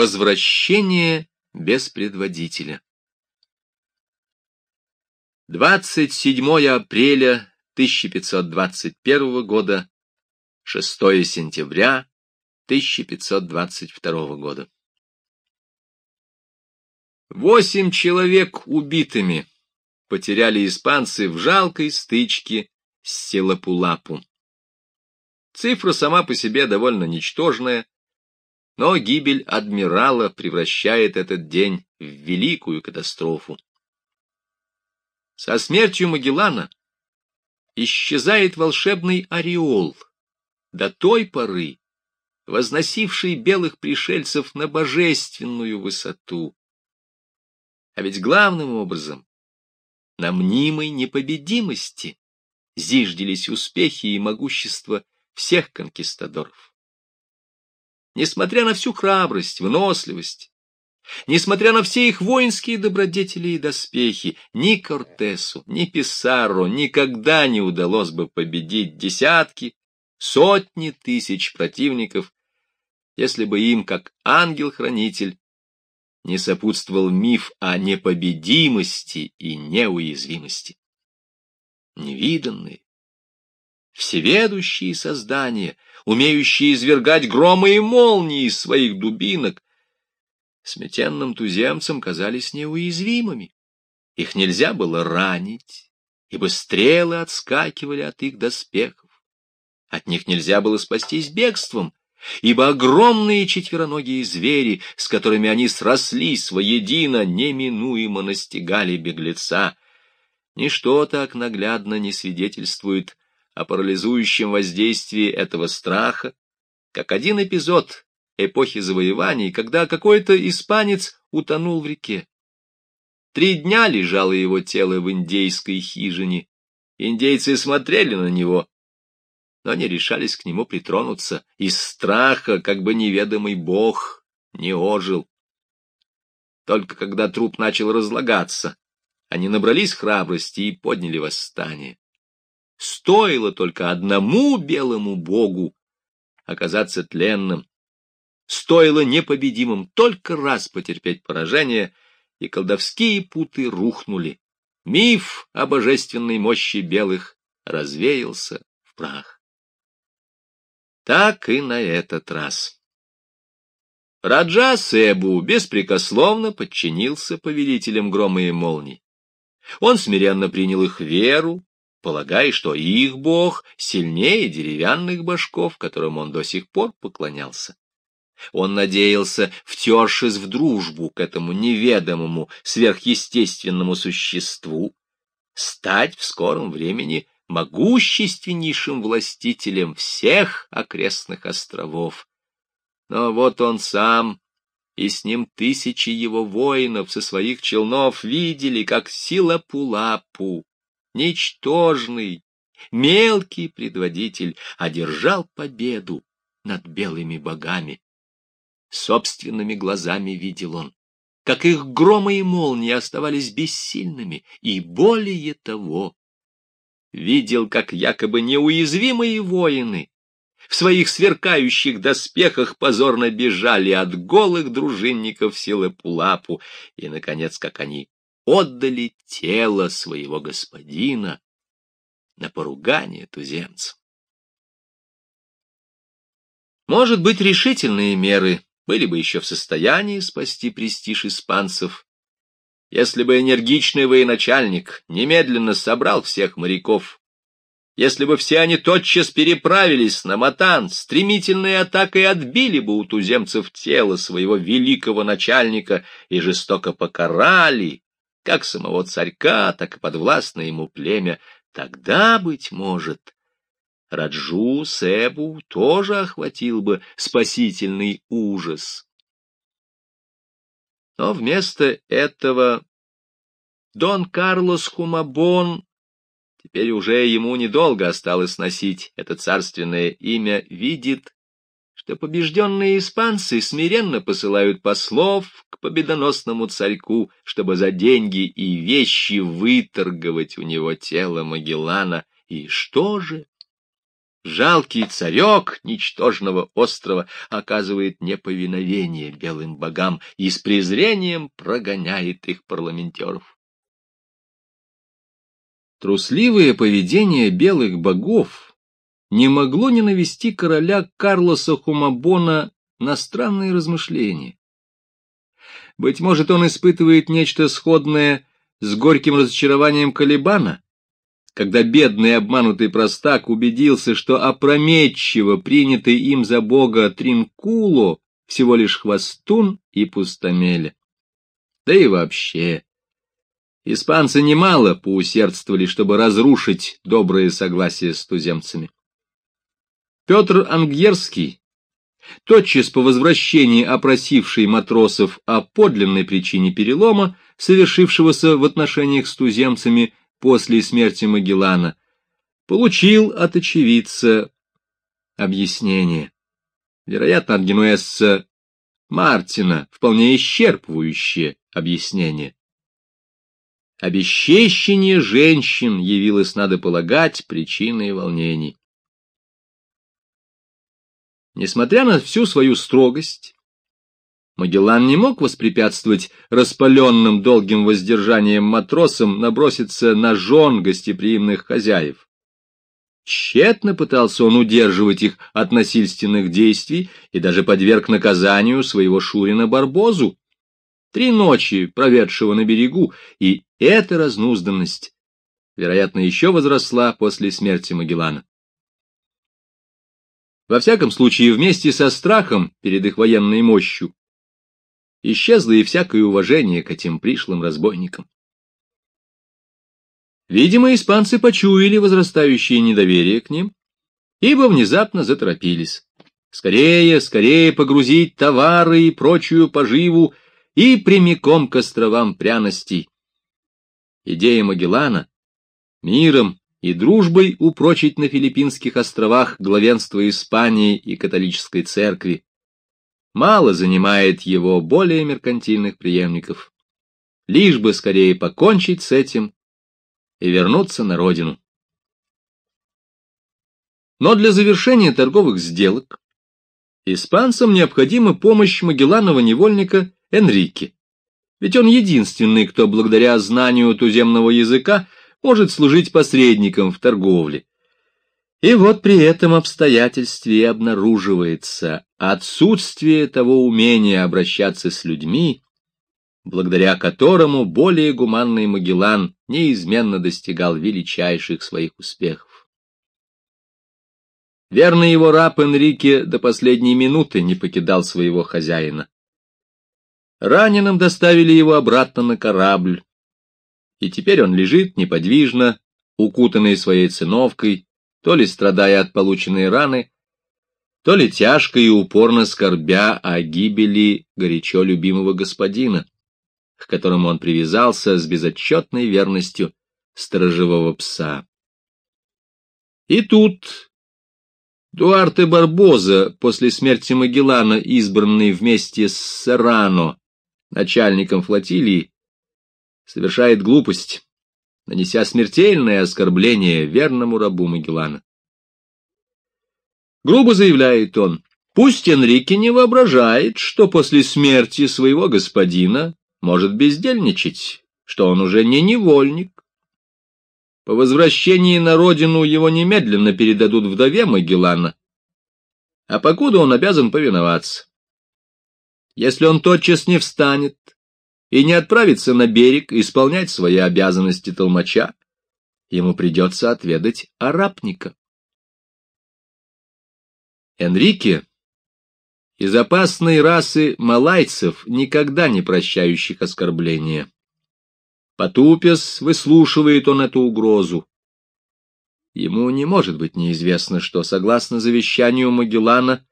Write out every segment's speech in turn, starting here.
Возвращение без предводителя 27 апреля 1521 года, 6 сентября 1522 года. Восемь человек убитыми потеряли испанцы в жалкой стычке с Силапулапу. Цифра сама по себе довольно ничтожная, но гибель адмирала превращает этот день в великую катастрофу. Со смертью Магеллана исчезает волшебный ореол, до той поры возносивший белых пришельцев на божественную высоту. А ведь главным образом на мнимой непобедимости зиждились успехи и могущество всех конкистадоров. Несмотря на всю храбрость, выносливость, несмотря на все их воинские добродетели и доспехи, ни Кортесу, ни Писарро никогда не удалось бы победить десятки, сотни тысяч противников, если бы им, как ангел-хранитель, не сопутствовал миф о непобедимости и неуязвимости. Невиданные, всеведущие создания, умеющие извергать громы и молнии из своих дубинок, сметенным туземцам казались неуязвимыми. Их нельзя было ранить, ибо стрелы отскакивали от их доспехов. От них нельзя было спастись бегством, ибо огромные четвероногие звери, с которыми они срослись воедино, неминуемо настигали беглеца. Ничто так наглядно не свидетельствует о парализующем воздействии этого страха, как один эпизод эпохи завоеваний, когда какой-то испанец утонул в реке. Три дня лежало его тело в индейской хижине. Индейцы смотрели на него, но не решались к нему притронуться, из страха, как бы неведомый бог не ожил. Только когда труп начал разлагаться, они набрались храбрости и подняли восстание. Стоило только одному белому богу оказаться тленным, стоило непобедимым только раз потерпеть поражение, и колдовские путы рухнули. Миф о божественной мощи белых развеялся в прах. Так и на этот раз. Раджа Себу беспрекословно подчинился повелителям грома и молний. Он смиренно принял их веру, полагая, что их бог сильнее деревянных башков, которым он до сих пор поклонялся. Он надеялся, втершись в дружбу к этому неведомому сверхъестественному существу, стать в скором времени могущественнейшим властителем всех окрестных островов. Но вот он сам и с ним тысячи его воинов со своих челнов видели, как сила Пулапу, ничтожный, мелкий предводитель, одержал победу над белыми богами. Собственными глазами видел он, как их громы и молнии оставались бессильными, и более того, видел, как якобы неуязвимые воины в своих сверкающих доспехах позорно бежали от голых дружинников силы Пулапу, и, наконец, как они отдали тело своего господина на поругание туземцам. Может быть, решительные меры были бы еще в состоянии спасти престиж испанцев, если бы энергичный военачальник немедленно собрал всех моряков, если бы все они тотчас переправились на Матан, стремительной атакой отбили бы у туземцев тело своего великого начальника и жестоко покарали, как самого царька, так и подвластное ему племя, тогда, быть может, Раджу Себу тоже охватил бы спасительный ужас. Но вместо этого Дон Карлос Хумабон, теперь уже ему недолго осталось носить это царственное имя, видит, что побежденные испанцы смиренно посылают послов к победоносному царьку, чтобы за деньги и вещи выторговать у него тело Магеллана. И что же? жалкий царек ничтожного острова оказывает неповиновение белым богам и с презрением прогоняет их парламентеров. Трусливое поведение белых богов не могло не навести короля Карлоса Хумабона на странные размышления. Быть может, он испытывает нечто сходное с горьким разочарованием Калибана, когда бедный обманутый простак убедился, что опрометчиво принятый им за бога Тринкуло всего лишь хвостун и пустомеля. Да и вообще, испанцы немало поусердствовали, чтобы разрушить доброе согласие с туземцами. Петр Ангерский, тотчас по возвращении опросивший матросов о подлинной причине перелома, совершившегося в отношениях с туземцами после смерти Магеллана, получил от очевидца объяснение. Вероятно, от генуэзца Мартина вполне исчерпывающее объяснение. Обесчещение женщин явилось, надо полагать, причиной волнений. Несмотря на всю свою строгость, Магеллан не мог воспрепятствовать распаленным долгим воздержанием матросам наброситься на жен гостеприимных хозяев. Тщетно пытался он удерживать их от насильственных действий и даже подверг наказанию своего Шурина Барбозу, три ночи проведшего на берегу, и эта разнузданность, вероятно, еще возросла после смерти Магеллана. Во всяком случае, вместе со страхом перед их военной мощью исчезло и всякое уважение к этим пришлым разбойникам. Видимо, испанцы почуяли возрастающее недоверие к ним, ибо внезапно заторопились. Скорее, скорее погрузить товары и прочую поживу и прямиком к островам пряностей. Идея Магеллана миром и дружбой упрочить на Филиппинских островах главенство Испании и католической церкви мало занимает его более меркантильных преемников. Лишь бы скорее покончить с этим и вернуться на родину. Но для завершения торговых сделок испанцам необходима помощь Магелланова невольника Энрике, ведь он единственный, кто благодаря знанию туземного языка может служить посредником в торговле. И вот при этом обстоятельстве обнаруживается отсутствие того умения обращаться с людьми, благодаря которому более гуманный Магеллан неизменно достигал величайших своих успехов. Верный его раб Энрике до последней минуты не покидал своего хозяина. Раненым доставили его обратно на корабль, и теперь он лежит неподвижно, укутанный своей циновкой, то ли страдая от полученной раны, то ли тяжко и упорно скорбя о гибели горячо любимого господина, к которому он привязался с безотчетной верностью сторожевого пса. И тут Дуарте Барбоза, после смерти Магеллана, избранный вместе с Серрано, начальником флотилии, совершает глупость нанеся смертельное оскорбление верному рабу Магеллана. Грубо заявляет он, пусть Энрике не воображает, что после смерти своего господина может бездельничать, что он уже не невольник. По возвращении на родину его немедленно передадут вдове Магеллана, а покуда он обязан повиноваться. Если он тотчас не встанет и не отправится на берег исполнять свои обязанности толмача, ему придется отведать арапника. Энрике из опасной расы малайцев, никогда не прощающих оскорбления. Потупясь, выслушивает он эту угрозу. Ему не может быть неизвестно, что, согласно завещанию Магеллана,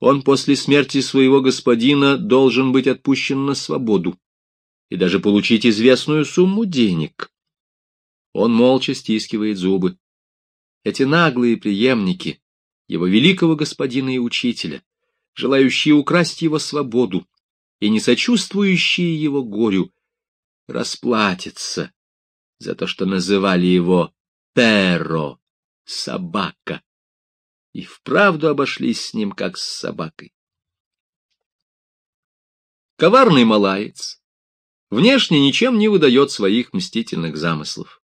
он после смерти своего господина должен быть отпущен на свободу и даже получить известную сумму денег. Он молча стискивает зубы. Эти наглые преемники, его великого господина и учителя, желающие украсть его свободу и не сочувствующие его горю, расплатятся за то, что называли его Перо, собака. и вправду обошлись с ним, как с собакой. Коварный малаец внешне ничем не выдает своих мстительных замыслов.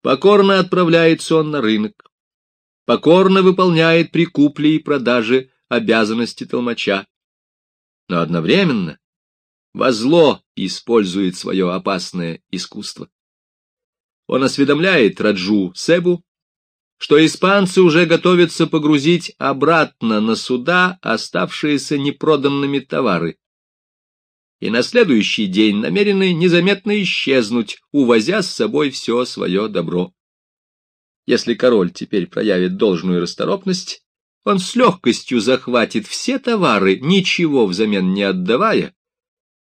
Покорно отправляется он на рынок, покорно выполняет при купле и продаже обязанности толмача, но одновременно во зло использует свое опасное искусство. Он осведомляет Раджу Себу, что испанцы уже готовятся погрузить обратно на суда оставшиеся непроданными товары, и на следующий день намерены незаметно исчезнуть, увозя с собой все свое добро. Если король теперь проявит должную расторопность, он с легкостью захватит все товары, ничего взамен не отдавая,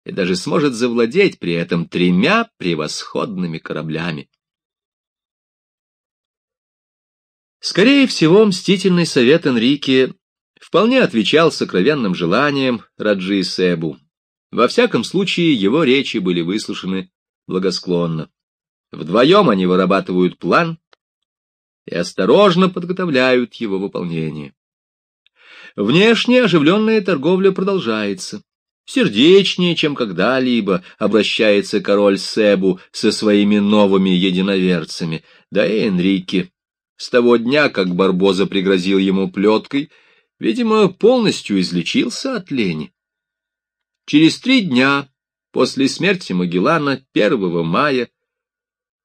и даже сможет завладеть при этом тремя превосходными кораблями. Скорее всего, мстительный совет Энрике вполне отвечал сокровенным желаниям Раджи Себу. Во всяком случае, его речи были выслушаны благосклонно. Вдвоем они вырабатывают план и осторожно подготовляют его выполнение. Внешне оживленная торговля продолжается. Сердечнее, чем когда-либо, обращается король Себу со своими новыми единоверцами, да и Энрике. С того дня, как Барбоза пригрозил ему плеткой, видимо, полностью излечился от лени. Через три дня после смерти Магеллана, 1 мая,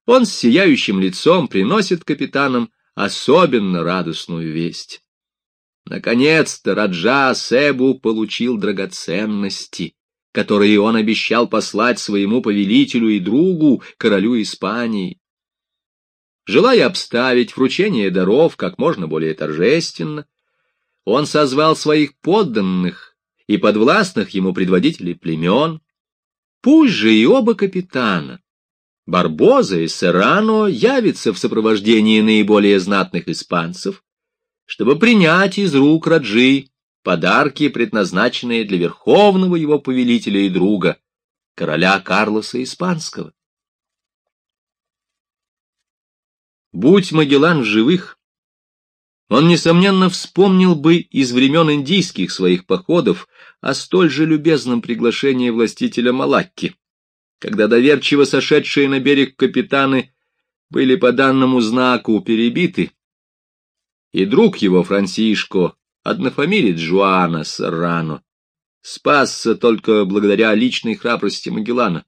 он с сияющим лицом приносит капитанам особенно радостную весть. Наконец-то Раджа Себу получил драгоценности, которые он обещал послать своему повелителю и другу, королю Испании. Желая обставить вручение даров как можно более торжественно, он созвал своих подданных и подвластных ему предводителей племен, пусть же и оба капитана, Барбоза и Серрано, явятся в сопровождении наиболее знатных испанцев, чтобы принять из рук Раджи подарки, предназначенные для верховного его повелителя и друга, короля Карлоса Испанского. Будь Магеллан в живых, он, несомненно, вспомнил бы из времен индийских своих походов о столь же любезном приглашении властителя Малакки, когда доверчиво сошедшие на берег капитаны были по данному знаку перебиты, и друг его, Франсишко, однофамилец Жуана Саррано, спасся только благодаря личной храбрости Магеллана.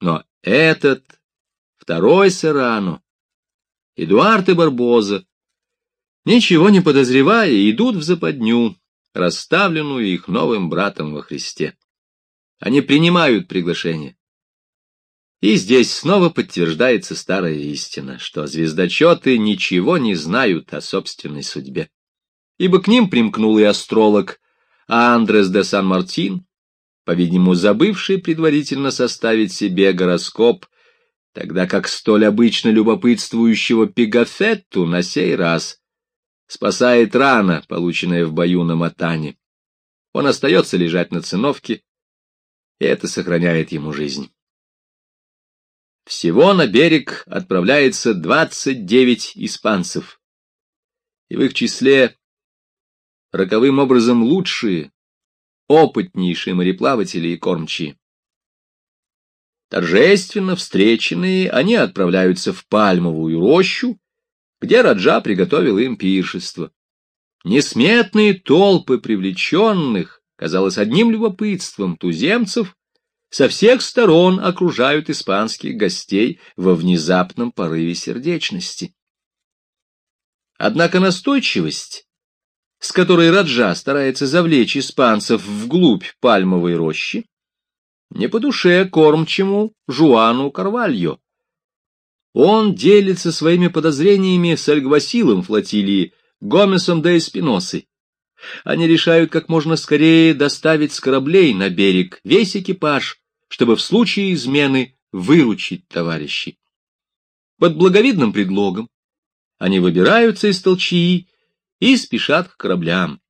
Но этот, второй Саррано, Эдуард и Барбоза, ничего не подозревая, идут в западню, расставленную их новым братом во Христе. Они принимают приглашение. И здесь снова подтверждается старая истина, что звездочеты ничего не знают о собственной судьбе. Ибо к ним примкнул и астролог Андрес де Сан-Мартин, по-видимому, забывший предварительно составить себе гороскоп, тогда как столь обычно любопытствующего Пигафетту на сей раз спасает рана, полученная в бою на Матане. Он остается лежать на циновке, и это сохраняет ему жизнь. Всего на берег отправляется 29 испанцев, и в их числе роковым образом лучшие, опытнейшие мореплаватели и кормчие. Торжественно встреченные, они отправляются в пальмовую рощу, где Раджа приготовил им пиршество. Несметные толпы привлеченных, казалось, одним любопытством туземцев, со всех сторон окружают испанских гостей во внезапном порыве сердечности. Однако настойчивость, с которой Раджа старается завлечь испанцев вглубь пальмовой рощи, не по душе кормчему Жуану Карвальо. Он делится своими подозрениями с альгвасилом флотилии Гомесом де Эспиносой. Они решают как можно скорее доставить с кораблей на берег весь экипаж, чтобы в случае измены выручить товарищей. Под благовидным предлогом они выбираются из толчии и спешат к кораблям.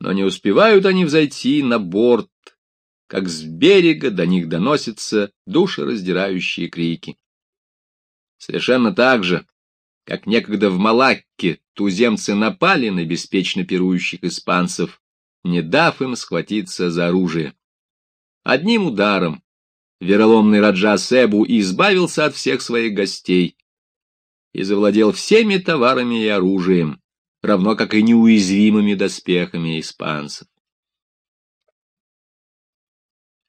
Но не успевают они взойти на борт, как с берега до них доносятся душераздирающие крики. Совершенно так же, как некогда в Малакке туземцы напали на беспечно пирующих испанцев, не дав им схватиться за оружие. Одним ударом вероломный Раджа Себу избавился от всех своих гостей и завладел всеми товарами и оружием, равно как и неуязвимыми доспехами испанцев.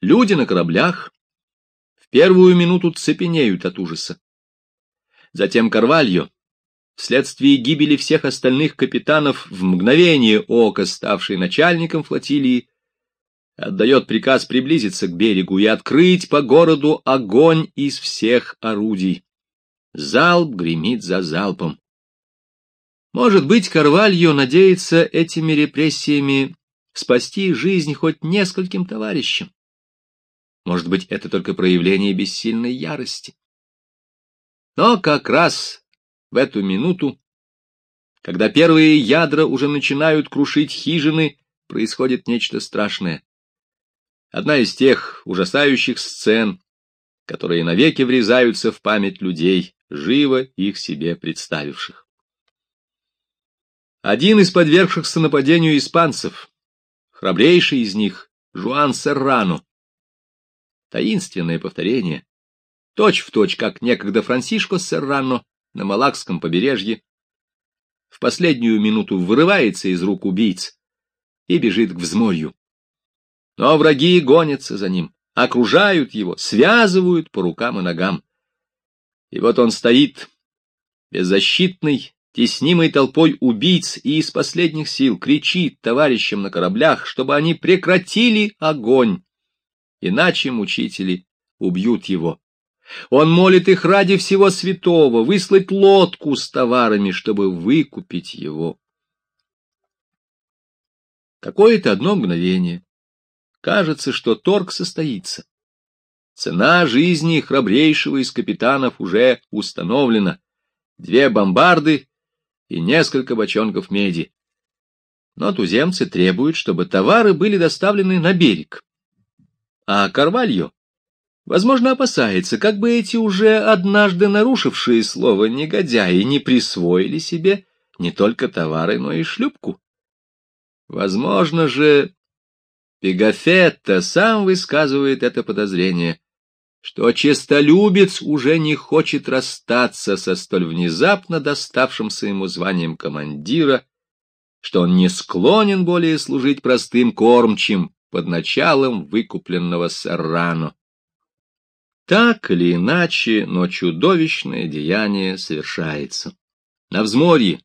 Люди на кораблях в первую минуту цепенеют от ужаса. Затем Карвальо, вследствие гибели всех остальных капитанов, в мгновение ока ставший начальником флотилии, отдает приказ приблизиться к берегу и открыть по городу огонь из всех орудий. Залп гремит за залпом. Может быть, Карвальо надеется этими репрессиями спасти жизнь хоть нескольким товарищам. Может быть, это только проявление бессильной ярости. Но как раз в эту минуту, когда первые ядра уже начинают крушить хижины, происходит нечто страшное. Одна из тех ужасающих сцен, которые навеки врезаются в память людей, живо их себе представивших. Один из подвергшихся нападению испанцев, храбрейший из них, Жуан Серрано, таинственное повторение, точь в точь, как некогда Франсишко Серрано на Малакском побережье, в последнюю минуту вырывается из рук убийц и бежит к взморью. Но враги гонятся за ним, окружают его, связывают по рукам и ногам. И вот он стоит, беззащитный, теснимый толпой убийц, и из последних сил кричит товарищам на кораблях, чтобы они прекратили огонь, иначе мучители убьют его. Он молит их ради всего святого выслать лодку с товарами, чтобы выкупить его. Какое-то одно мгновение. Кажется, что торг состоится. Цена жизни храбрейшего из капитанов уже установлена. Две бомбарды и несколько бочонков меди. Но туземцы требуют, чтобы товары были доставлены на берег. А Карвальо, возможно, опасается, как бы эти уже однажды нарушившие слово негодяи не присвоили себе не только товары, но и шлюпку. Возможно же, Пегафетто сам высказывает это подозрение, что честолюбец уже не хочет расстаться со столь внезапно доставшимся ему званием командира, что он не склонен более служить простым кормчим, под началом выкупленного Саррано. Так или иначе, но чудовищное деяние совершается. На взморье,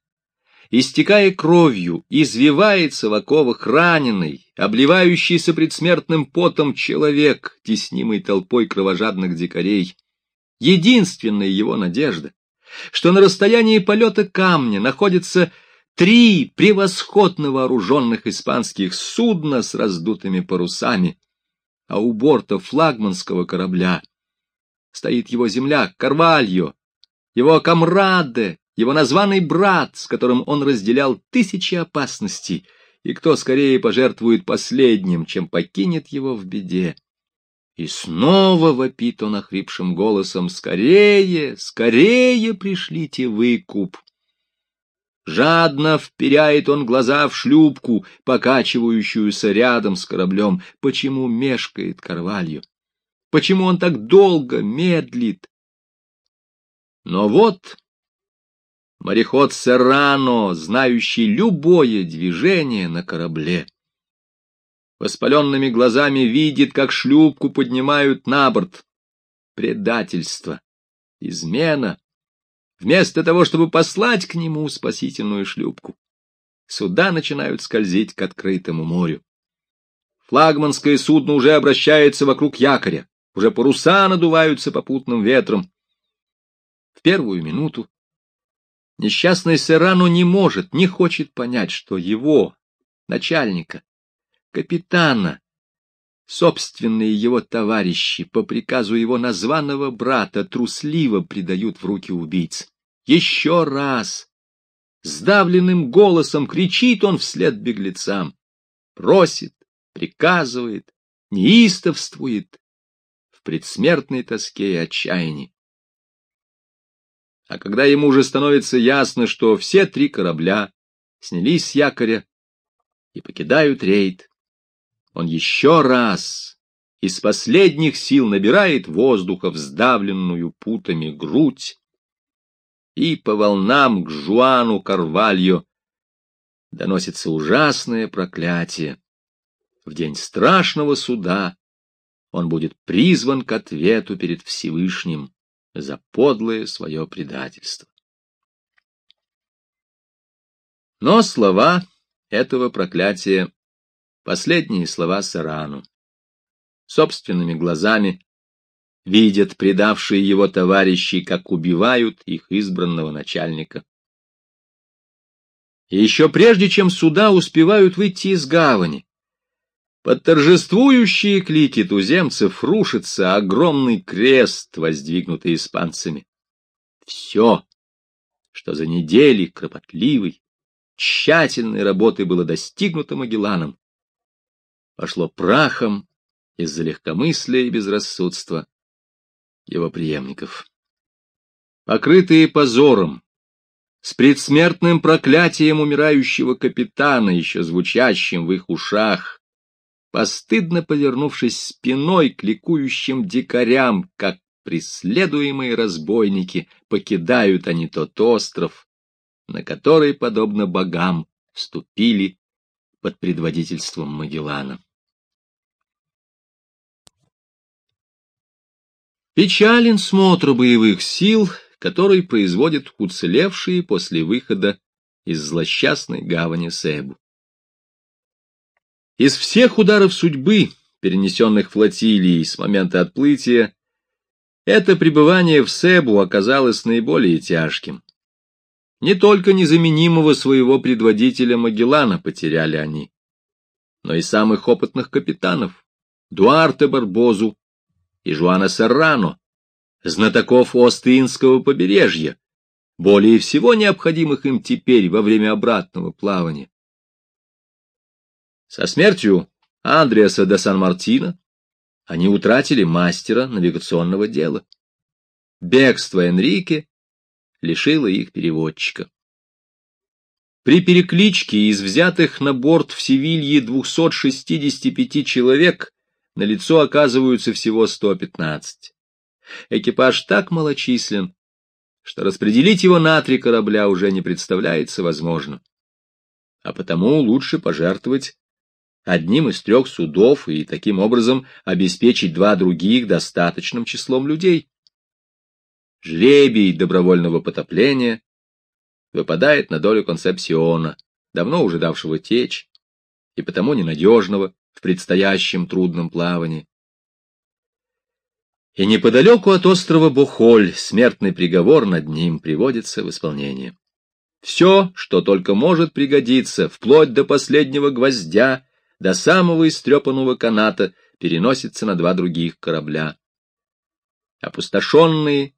истекая кровью, извивается в оковах раненый, обливающийся предсмертным потом человек, теснимый толпой кровожадных дикарей. Единственная его надежда, что на расстоянии полета камня находится три превосходно вооруженных испанских судна с раздутыми парусами, а у борта флагманского корабля стоит его земляк Карвальо, его комраде, его названный брат, с которым он разделял тысячи опасностей, и кто скорее пожертвует последним, чем покинет его в беде. И снова вопит он охрипшим голосом «Скорее, скорее пришлите выкуп!» Жадно вперяет он глаза в шлюпку, покачивающуюся рядом с кораблем. Почему мешкает Карвалью? Почему он так долго медлит? Но вот мореход Серрано, знающий любое движение на корабле, воспаленными глазами видит, как шлюпку поднимают на борт. Предательство, измена, вместо того, чтобы послать к нему спасительную шлюпку. Суда начинают скользить к открытому морю. Флагманское судно уже обращается вокруг якоря, уже паруса надуваются попутным ветром. В первую минуту несчастный Серрано не может, не хочет понять, что его, начальника, капитана, Собственные его товарищи по приказу его названного брата трусливо предают в руки убийц. Еще раз! Сдавленным голосом кричит он вслед беглецам. Просит, приказывает, неистовствует предсмертной тоске и отчаянии. А когда ему уже становится ясно, что все три корабля снялись с якоря и покидают рейд, он еще раз из последних сил набирает воздуха в сдавленную путами грудь и по волнам к Жуану Карвальо доносится ужасное проклятие. В день страшного суда он будет призван к ответу перед Всевышним за подлое свое предательство. Но слова этого проклятия — последние слова Сарану. Собственными глазами видят предавшие его товарищи, как убивают их избранного начальника. И еще прежде, чем суда успевают выйти из гавани, под торжествующие клики туземцев рушится огромный крест, воздвигнутый испанцами. Все, что за недели кропотливой, тщательной работы было достигнуто Магелланом, пошло прахом из-за легкомыслия и безрассудства его преемников. Покрытые позором, с предсмертным проклятием умирающего капитана, еще звучащим в их ушах, постыдно повернувшись спиной к ликующим дикарям, как преследуемые разбойники, покидают они тот остров, на который, подобно богам, вступили под предводительством Магеллана. Печален смотр боевых сил, который производят уцелевшие после выхода из злосчастной гавани Себу. Из всех ударов судьбы, перенесенных флотилией с момента отплытия, это пребывание в Себу оказалось наиболее тяжким. Не только незаменимого своего предводителя Магеллана потеряли они, но и самых опытных капитанов Дуарте Барбозу и Жуана Серрано, знатоков Остинского побережья, более всего необходимых им теперь во время обратного плавания. Со смертью Андреаса де Сан-Мартино они утратили мастера навигационного дела. Бегство Энрике лишило их переводчика. При перекличке из взятых на борт в Севилье 265 человек на лицо оказываются всего 115. Экипаж так малочислен, что распределить его на три корабля уже не представляется возможным. А потому лучше пожертвовать одним из трех судов и таким образом обеспечить два других достаточным числом людей. Жребий добровольного потопления выпадает на долю концепсиона, давно уже давшего течь, и потому ненадежного в предстоящем трудном плавании. И неподалеку от острова Бухоль смертный приговор над ним приводится в исполнение. Все, что только может пригодиться, вплоть до последнего гвоздя, до самого истрепанного каната переносится на два других корабля. Опустошенные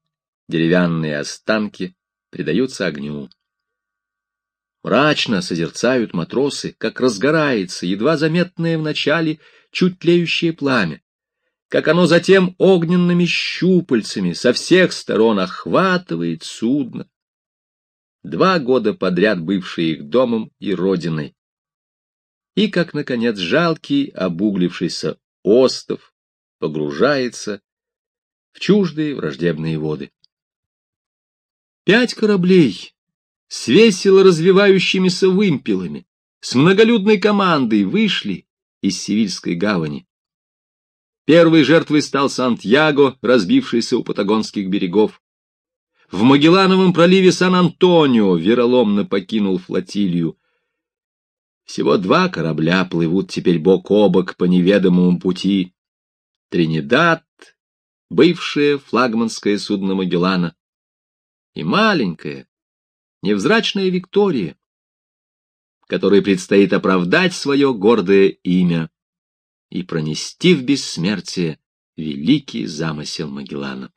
деревянные останки предаются огню. Мрачно созерцают матросы, как разгорается едва заметное в начале чуть тлеющее пламя, как оно затем огненными щупальцами со всех сторон охватывает судно. Два года подряд бывшие их домом и родиной, и как, наконец, жалкий обуглившийся остов погружается в чуждые враждебные воды. Пять кораблей с весело развивающимися вымпелами, с многолюдной командой вышли из Севильской гавани. Первой жертвой стал Сантьяго, разбившийся у патагонских берегов. В Магеллановом проливе Сан-Антонио вероломно покинул флотилию. Всего два корабля плывут теперь бок о бок по неведомому пути. Тринидад, бывшее флагманское судно Магеллана, и маленькая, невзрачная Виктория, которой предстоит оправдать свое гордое имя и пронести в бессмертие великий замысел Магеллана.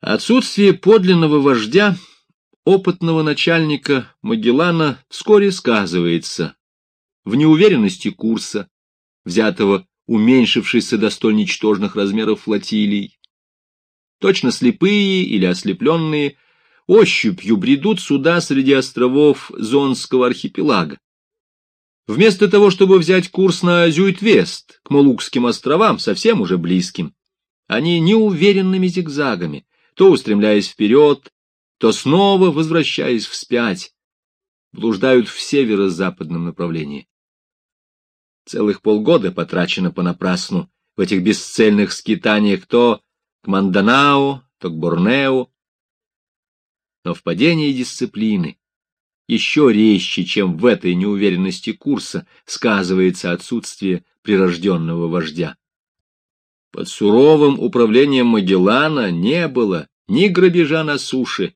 Отсутствие подлинного вождя опытного начальника Магеллана вскоре сказывается в неуверенности курса, взятого уменьшившейся до столь ничтожных размеров флотилий, точно слепые или ослепленные, ощупью бредут сюда среди островов Зонского архипелага. Вместо того, чтобы взять курс на Зюитвест, к Молукским островам, совсем уже близким, они неуверенными зигзагами, то устремляясь вперед, то снова возвращаясь вспять, блуждают в северо-западном направлении. Целых полгода потрачено понапрасну в этих бесцельных скитаниях то к Манданао, то к Борнео. Но в падении дисциплины еще резче, чем в этой неуверенности курса, сказывается отсутствие прирожденного вождя. Под суровым управлением Магеллана не было ни грабежа на суше,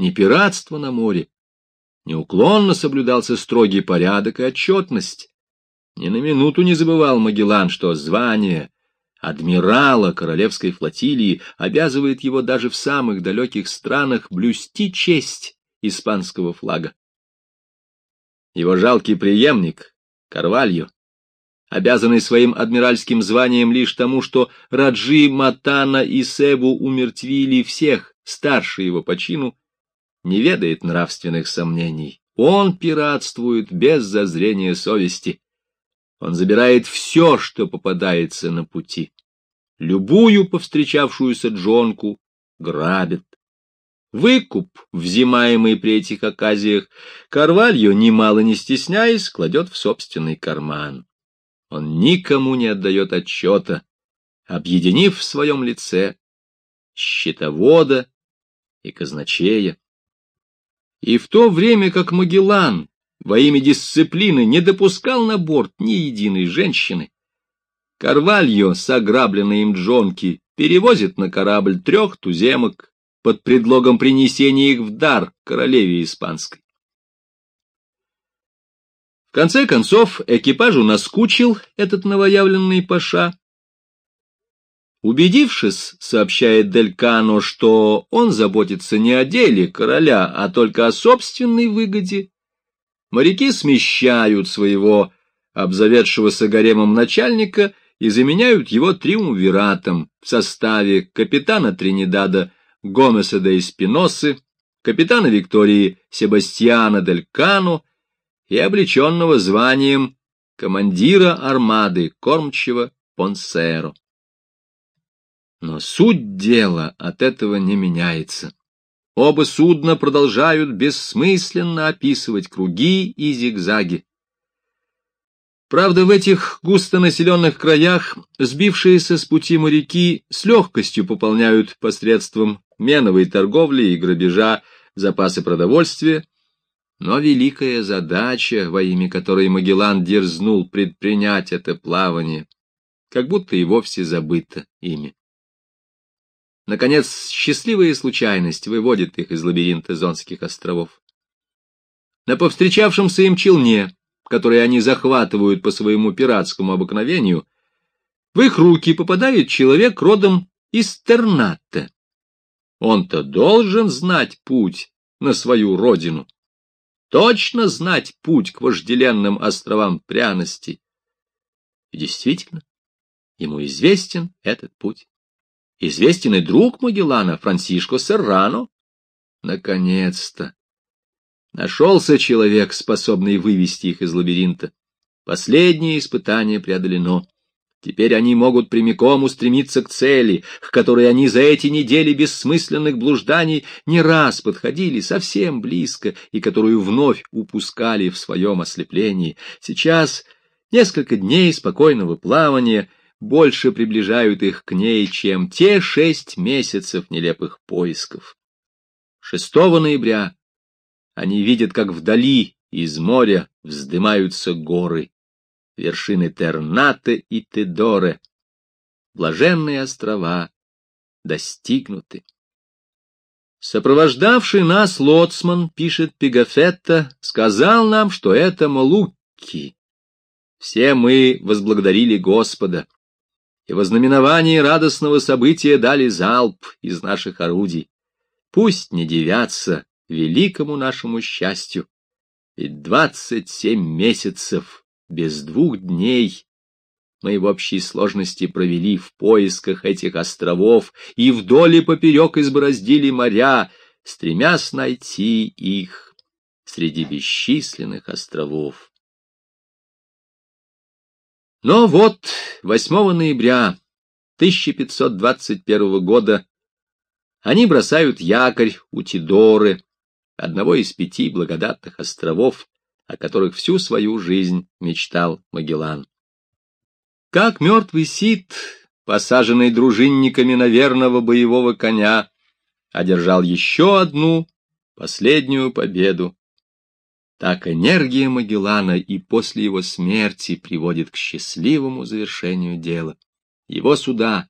ни пиратства на море. Неуклонно соблюдался строгий порядок и отчетность. Ни на минуту не забывал Магеллан, что звание адмирала королевской флотилии обязывает его даже в самых далеких странах блюсти честь испанского флага. Его жалкий преемник, Карвальо, обязанный своим адмиральским званием лишь тому, что Раджи, Матана и Себу умертвили всех, старше его по чину, не ведает нравственных сомнений. Он пиратствует без зазрения совести. Он забирает все, что попадается на пути. Любую повстречавшуюся джонку грабит. Выкуп, взимаемый при этих оказиях, Карвальо, немало не стесняясь, кладет в собственный карман. Он никому не отдает отчета, объединив в своем лице счетовода и казначея. И в то время как Магеллан во имя дисциплины не допускал на борт ни единой женщины, Карвальо с ограбленной им джонки перевозит на корабль трех туземок под предлогом принесения их в дар королеве испанской. В конце концов, экипажу наскучил этот новоявленный паша. Убедившись, сообщает Делькано, что он заботится не о деле короля, а только о собственной выгоде, моряки смещают своего обзаведшегося гаремом начальника и заменяют его триумвиратом в составе капитана Тринидада Гомеса де Эспиносы, капитана Виктории Себастьяна Дель Кано и облеченного званием командира армады кормчего Понсеро. Но суть дела от этого не меняется. Оба судна продолжают бессмысленно описывать круги и зигзаги. Правда, в этих густонаселенных краях сбившиеся с пути моряки с легкостью пополняют посредством меновой торговли и грабежа запасы продовольствия, но великая задача, во имя которой Магеллан дерзнул предпринять это плавание, как будто и вовсе забыта ими. Наконец, счастливая случайность выводит их из лабиринта Зонских островов. На повстречавшемся им челне, который они захватывают по своему пиратскому обыкновению, в их руки попадает человек родом из Терната. Он-то должен знать путь на свою родину точно знать путь к вожделенным островам пряности. И действительно, ему известен этот путь. Известен и друг Магеллана, Франсишко Серрано. Наконец-то! Нашелся человек, способный вывести их из лабиринта. Последнее испытание преодолено. Теперь они могут прямиком устремиться к цели, к которой они за эти недели бессмысленных блужданий не раз подходили совсем близко и которую вновь упускали в своем ослеплении. Сейчас несколько дней спокойного плавания больше приближают их к ней, чем те шесть месяцев нелепых поисков. 6 ноября они видят, как вдали из моря вздымаются горы вершины Тернаты и Тедоре. Блаженные острова достигнуты. Сопровождавший нас лоцман, пишет Пигафетта, сказал нам, что это Молукки. Все мы возблагодарили Господа, и во знаменовании радостного события дали залп из наших орудий. Пусть не девятся великому нашему счастью, ведь двадцать семь месяцев без двух дней мы в общей сложности провели в поисках этих островов и вдоль и поперек избороздили моря, стремясь найти их среди бесчисленных островов. Но вот 8 ноября 1521 года они бросают якорь у Тидоры, одного из пяти благодатных островов, о которых всю свою жизнь мечтал Магеллан. Как мертвый сит, посаженный дружинниками на верного боевого коня, одержал еще одну, последнюю победу. Так энергия Магеллана и после его смерти приводит к счастливому завершению дела. Его суда,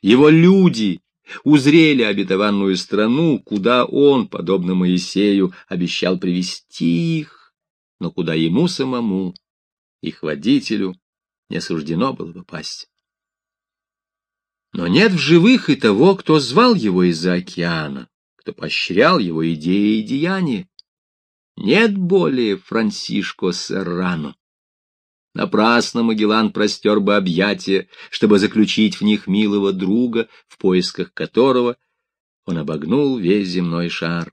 его люди узрели обетованную страну, куда он, подобно Моисею, обещал привести их, но куда ему самому, их водителю, не суждено было попасть. Но нет в живых и того, кто звал его из-за океана, кто поощрял его идеи и деяния. Нет более Франсишко Серрано. Напрасно Магеллан простер бы объятия, чтобы заключить в них милого друга, в поисках которого он обогнул весь земной шар.